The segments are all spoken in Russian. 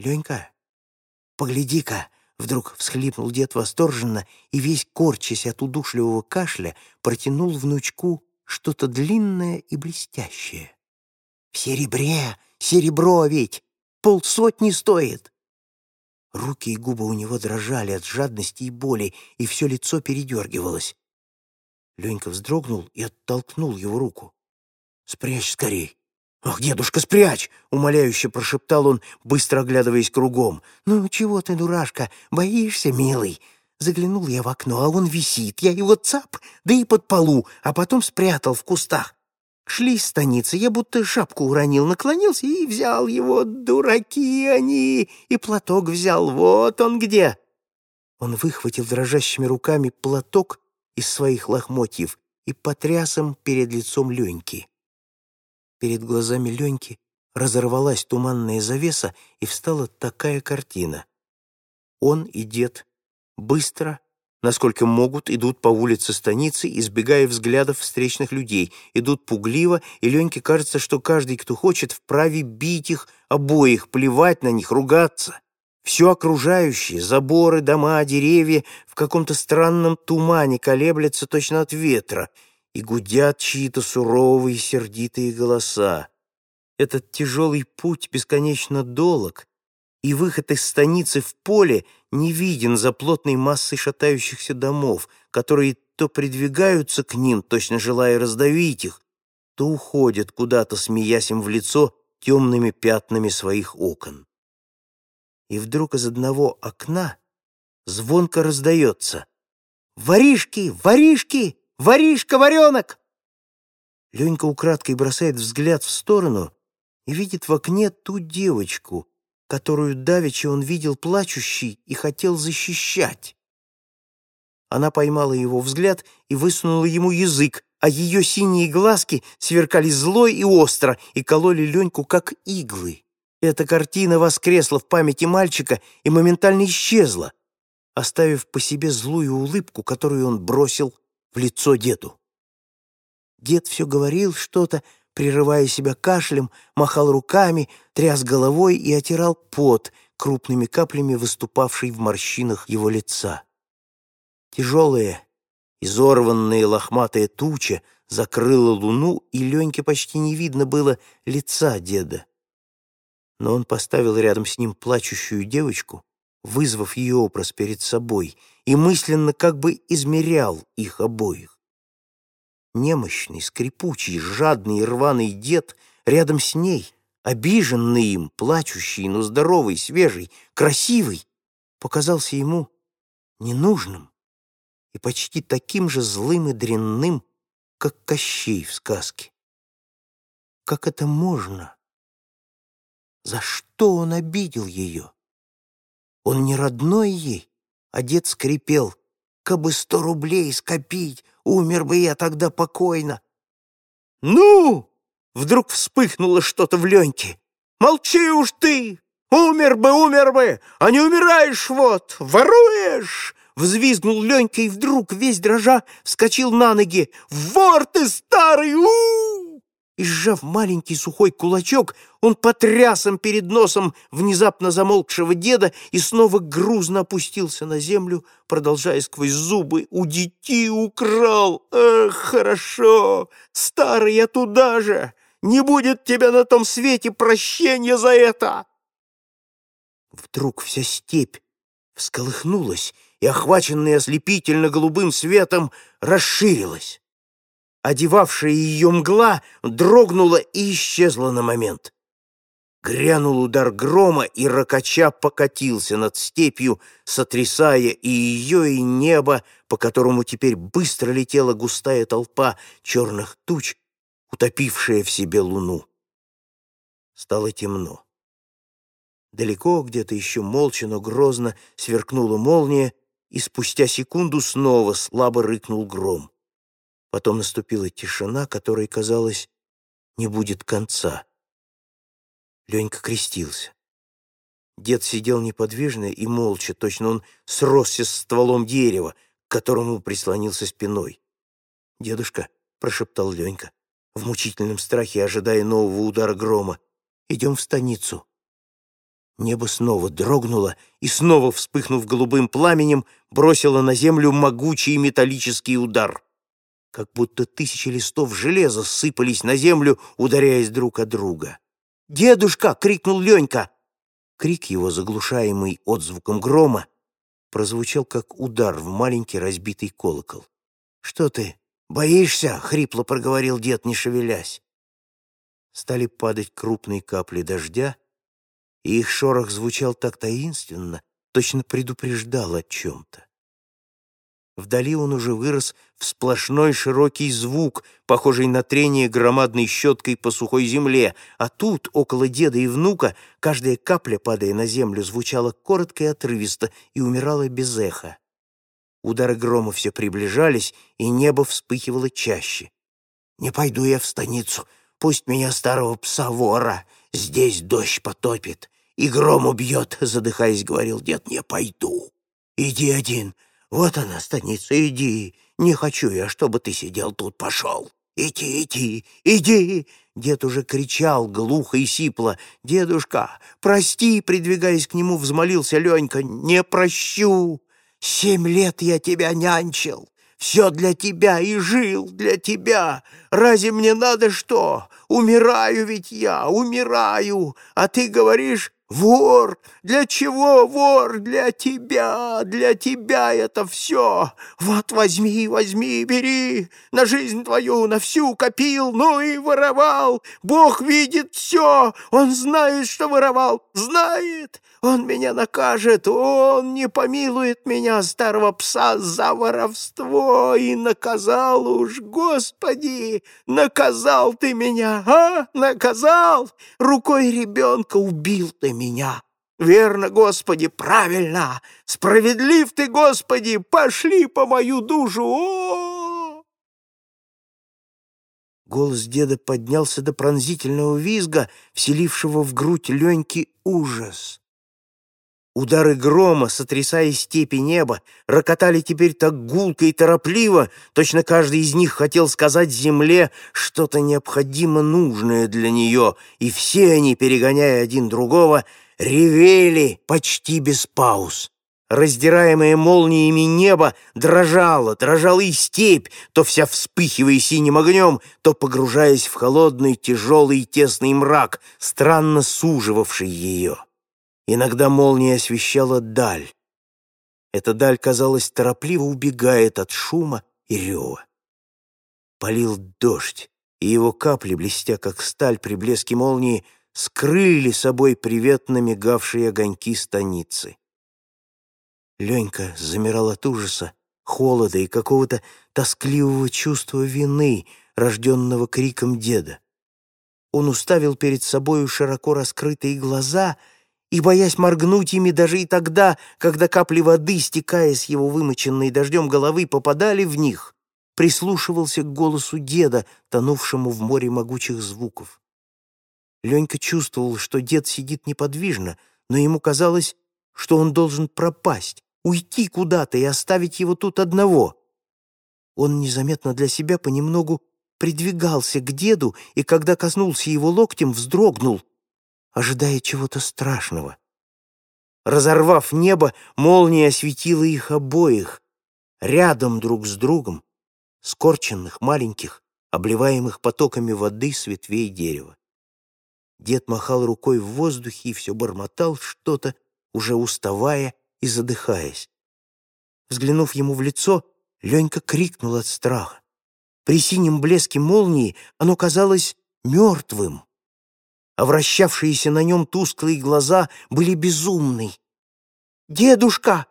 «Ленька, погляди-ка!» Вдруг всхлипнул дед восторженно и, весь корчась от удушливого кашля, протянул внучку что-то длинное и блестящее. «В серебре! Серебро ведь! Полсотни стоит!» Руки и губы у него дрожали от жадности и боли, и все лицо передергивалось. Ленька вздрогнул и оттолкнул его руку. «Спрячь скорей!» «Ах, дедушка, спрячь!» — умоляюще прошептал он, быстро оглядываясь кругом. «Ну, чего ты, дурашка, боишься, милый?» Заглянул я в окно, а он висит. Я его цап, да и под полу, а потом спрятал в кустах. Шли из станицы, я будто шапку уронил, наклонился и взял его. Дураки они! И платок взял, вот он где!» Он выхватил дрожащими руками платок из своих лохмотьев и потряс им перед лицом Леньки. Перед глазами Леньки разорвалась туманная завеса, и встала такая картина. Он и дед быстро, насколько могут, идут по улице станицы, избегая взглядов встречных людей, идут пугливо, и Леньке кажется, что каждый, кто хочет, вправе бить их обоих, плевать на них, ругаться. Все окружающее, заборы, дома, деревья в каком-то странном тумане колеблется точно от ветра — и гудят чьи-то суровые сердитые голоса. Этот тяжелый путь бесконечно долог, и выход из станицы в поле не виден за плотной массой шатающихся домов, которые то придвигаются к ним, точно желая раздавить их, то уходят куда-то, смеясь им в лицо темными пятнами своих окон. И вдруг из одного окна звонко раздается «Воришки! Воришки! Воришка-варенок!» Ленька украдкой бросает взгляд в сторону и видит в окне ту девочку, которую давеча он видел плачущей и хотел защищать. Она поймала его взгляд и высунула ему язык, а ее синие глазки сверкали злой и остро и кололи Леньку, как иглы. Эта картина воскресла в памяти мальчика и моментально исчезла, оставив по себе злую улыбку, которую он бросил в лицо деду. Дед все говорил что-то, прерывая себя кашлем, махал руками, тряс головой и отирал пот, крупными каплями выступавший в морщинах его лица. Тяжелая, изорванная лохматая туча закрыла луну, и Леньке почти не видно было лица деда. Но он поставил рядом с ним плачущую девочку, вызвав ее образ перед собой, и мысленно как бы измерял их обоих. Немощный, скрипучий, жадный и рваный дед рядом с ней, обиженный им, плачущий, но здоровый, свежий, красивый, показался ему ненужным и почти таким же злым и дрянным, как Кощей в сказке. Как это можно? За что он обидел ее? Он не родной ей, а дед скрипел. Кабы сто рублей скопить, умер бы я тогда покойно. «Ну!» — вдруг вспыхнуло что-то в Леньке. «Молчи уж ты! Умер бы, умер бы, а не умираешь вот, воруешь!» Взвизгнул Ленька и вдруг, весь дрожа, вскочил на ноги. «Вор ты старый! у, -у, -у и, сжав маленький сухой кулачок, он потряс им перед носом внезапно замолкшего деда и снова грузно опустился на землю, продолжая сквозь зубы «У детей украл! Эх, хорошо! Старый я туда же! Не будет тебя на том свете прощения за это!» Вдруг вся степь всколыхнулась и, охваченная ослепительно-голубым светом, расширилась. Одевавшая ее мгла дрогнула и исчезла на момент. Грянул удар грома, и ракача покатился над степью, сотрясая и ее, и небо, по которому теперь быстро летела густая толпа черных туч, утопившая в себе луну. Стало темно. Далеко где-то еще молча, но грозно сверкнула молния, и спустя секунду снова слабо рыкнул гром. Потом наступила тишина, которой, казалось, не будет конца. Ленька крестился. Дед сидел неподвижно и молча, точно он сросся с стволом дерева, к которому прислонился спиной. «Дедушка», — прошептал Ленька, в мучительном страхе, ожидая нового удара грома, — «идем в станицу». Небо снова дрогнуло и, снова вспыхнув голубым пламенем, бросило на землю могучий металлический удар. Как будто тысячи листов железа сыпались на землю, ударяясь друг о друга. «Дедушка!» — крикнул Ленька. Крик его, заглушаемый отзвуком грома, прозвучал как удар в маленький разбитый колокол. «Что ты, боишься?» — хрипло проговорил дед, не шевелясь. Стали падать крупные капли дождя, и их шорох звучал так таинственно, точно предупреждал о чем-то. Вдали он уже вырос в сплошной широкий звук, похожий на трение громадной щеткой по сухой земле, а тут, около деда и внука, каждая капля, падая на землю, звучала коротко и отрывисто и умирала без эха. Удары грома все приближались, и небо вспыхивало чаще. «Не пойду я в станицу, пусть меня старого пса-вора здесь дождь потопит и гром убьет», — задыхаясь, говорил дед, — «не пойду. Иди один, вот она, станица, иди. Не хочу я, чтобы ты сидел тут, пошел. Иди, иди, иди!» Дед уже кричал глухо и сипло. «Дедушка, прости!» Придвигаясь к нему, взмолился Ленька. «Не прощу! Семь лет я тебя нянчил, все для тебя и жил для тебя. Разве мне надо что? Умираю ведь я, умираю, а ты говоришь, Вор! Для чего вор? Для тебя! Для тебя это все! Вот возьми, возьми, бери! На жизнь твою, на всю копил, ну и воровал! Бог видит все! Он знает, что воровал! Знает! Он меня накажет! Он не помилует меня, старого пса, за воровство! И наказал уж, Господи! Наказал ты меня, а? Наказал! Рукой ребенка убил ты меня. Верно, Господи, правильно! Справедлив ты, Господи! Пошли по мою душу! О! Голос деда поднялся до пронзительного визга, вселившего в грудь Леньки ужас. Удары грома, сотрясая степи неба, рокотали теперь так гулко и торопливо, точно каждый из них хотел сказать земле что-то необходимо нужное для нее, и все они, перегоняя один другого, ревели почти без пауз. Раздираемое молниями небо дрожало, дрожала и степь, то вся вспыхивая синим огнем, то погружаясь в холодный, тяжелый и тесный мрак, странно суживавший ее. Иногда молния освещала даль. Эта даль, казалось, торопливо убегает от шума и рева. Полил дождь, и его капли, блестя как сталь при блеске молнии, скрыли собой приветно мигавшие огоньки станицы. Ленька замирал от ужаса, холода и какого-то тоскливого чувства вины, рожденного криком деда. Он уставил перед собою широко раскрытые глаза — и, боясь моргнуть ими даже и тогда, когда капли воды, стекая с его вымоченной дождем головы, попадали в них, прислушивался к голосу деда, тонувшему в море могучих звуков. Ленька чувствовал, что дед сидит неподвижно, но ему казалось, что он должен пропасть, уйти куда-то и оставить его тут одного. Он незаметно для себя понемногу придвигался к деду, и когда коснулся его локтем, вздрогнул, ожидая чего-то страшного. Разорвав небо, молния осветила их обоих, рядом друг с другом, скорченных, маленьких, обливаемых потоками воды с ветвей дерева. Дед махал рукой в воздухе и все бормотал что-то, уже уставая и задыхаясь. Взглянув ему в лицо, Ленька крикнул от страха. При синем блеске молнии оно казалось мертвым а вращавшиеся на нем тусклые глаза были безумны. «Дедушка,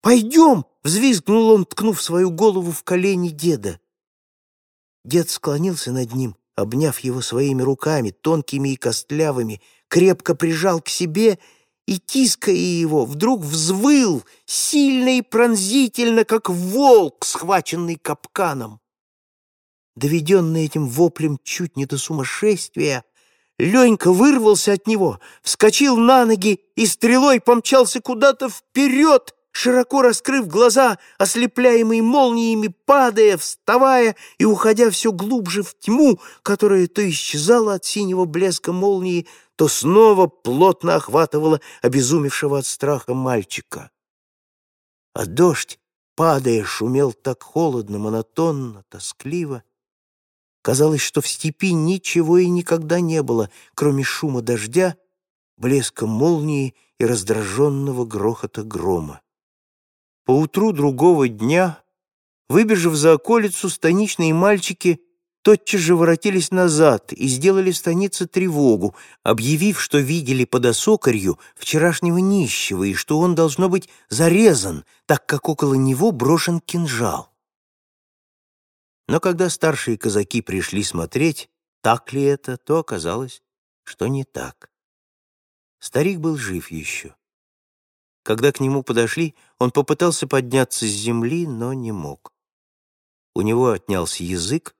пойдем!» — взвизгнул он, ткнув свою голову в колени деда. Дед склонился над ним, обняв его своими руками, тонкими и костлявыми, крепко прижал к себе и, тиская его, вдруг взвыл, сильно и пронзительно, как волк, схваченный капканом. Доведенный этим воплем чуть не до сумасшествия, Ленька вырвался от него, вскочил на ноги и стрелой помчался куда-то вперед, широко раскрыв глаза, ослепляемые молниями, падая, вставая и уходя все глубже в тьму, которая то исчезала от синего блеска молнии, то снова плотно охватывало обезумевшего от страха мальчика. А дождь, падая, шумел так холодно, монотонно, тоскливо. Казалось, что в степи ничего и никогда не было, кроме шума дождя, блеска молнии и раздраженного грохота грома. Поутру другого дня, выбежав за околицу, станичные мальчики тотчас же воротились назад и сделали станице тревогу, объявив, что видели под осокорью вчерашнего нищего и что он должно быть зарезан, так как около него брошен кинжал. Но когда старшие казаки пришли смотреть, так ли это, то оказалось, что не так. Старик был жив еще. Когда к нему подошли, он попытался подняться с земли, но не мог. У него отнялся язык,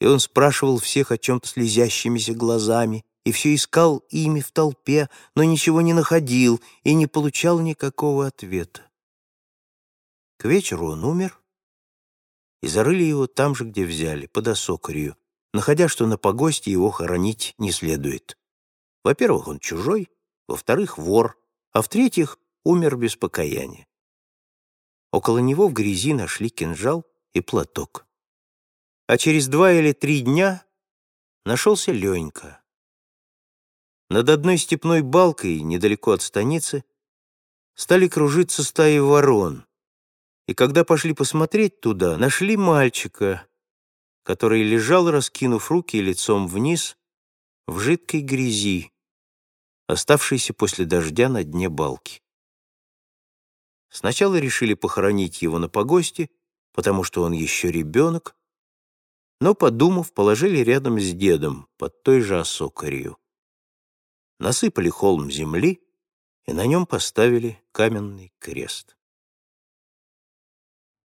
и он спрашивал всех о чем-то слезящимися глазами, и все искал ими в толпе, но ничего не находил и не получал никакого ответа. К вечеру он умер, и зарыли его там же, где взяли, под осокорью, находя, что на погосте его хоронить не следует. Во-первых, он чужой, во-вторых, вор, а в-третьих, умер без покаяния. Около него в грязи нашли кинжал и платок а через два или три дня нашелся Ленька. Над одной степной балкой, недалеко от станицы, стали кружиться стаи ворон, и когда пошли посмотреть туда, нашли мальчика, который лежал, раскинув руки лицом вниз, в жидкой грязи, оставшейся после дождя на дне балки. Сначала решили похоронить его на погосте, потому что он еще ребенок, но, подумав, положили рядом с дедом под той же осокорью. Насыпали холм земли и на нем поставили каменный крест.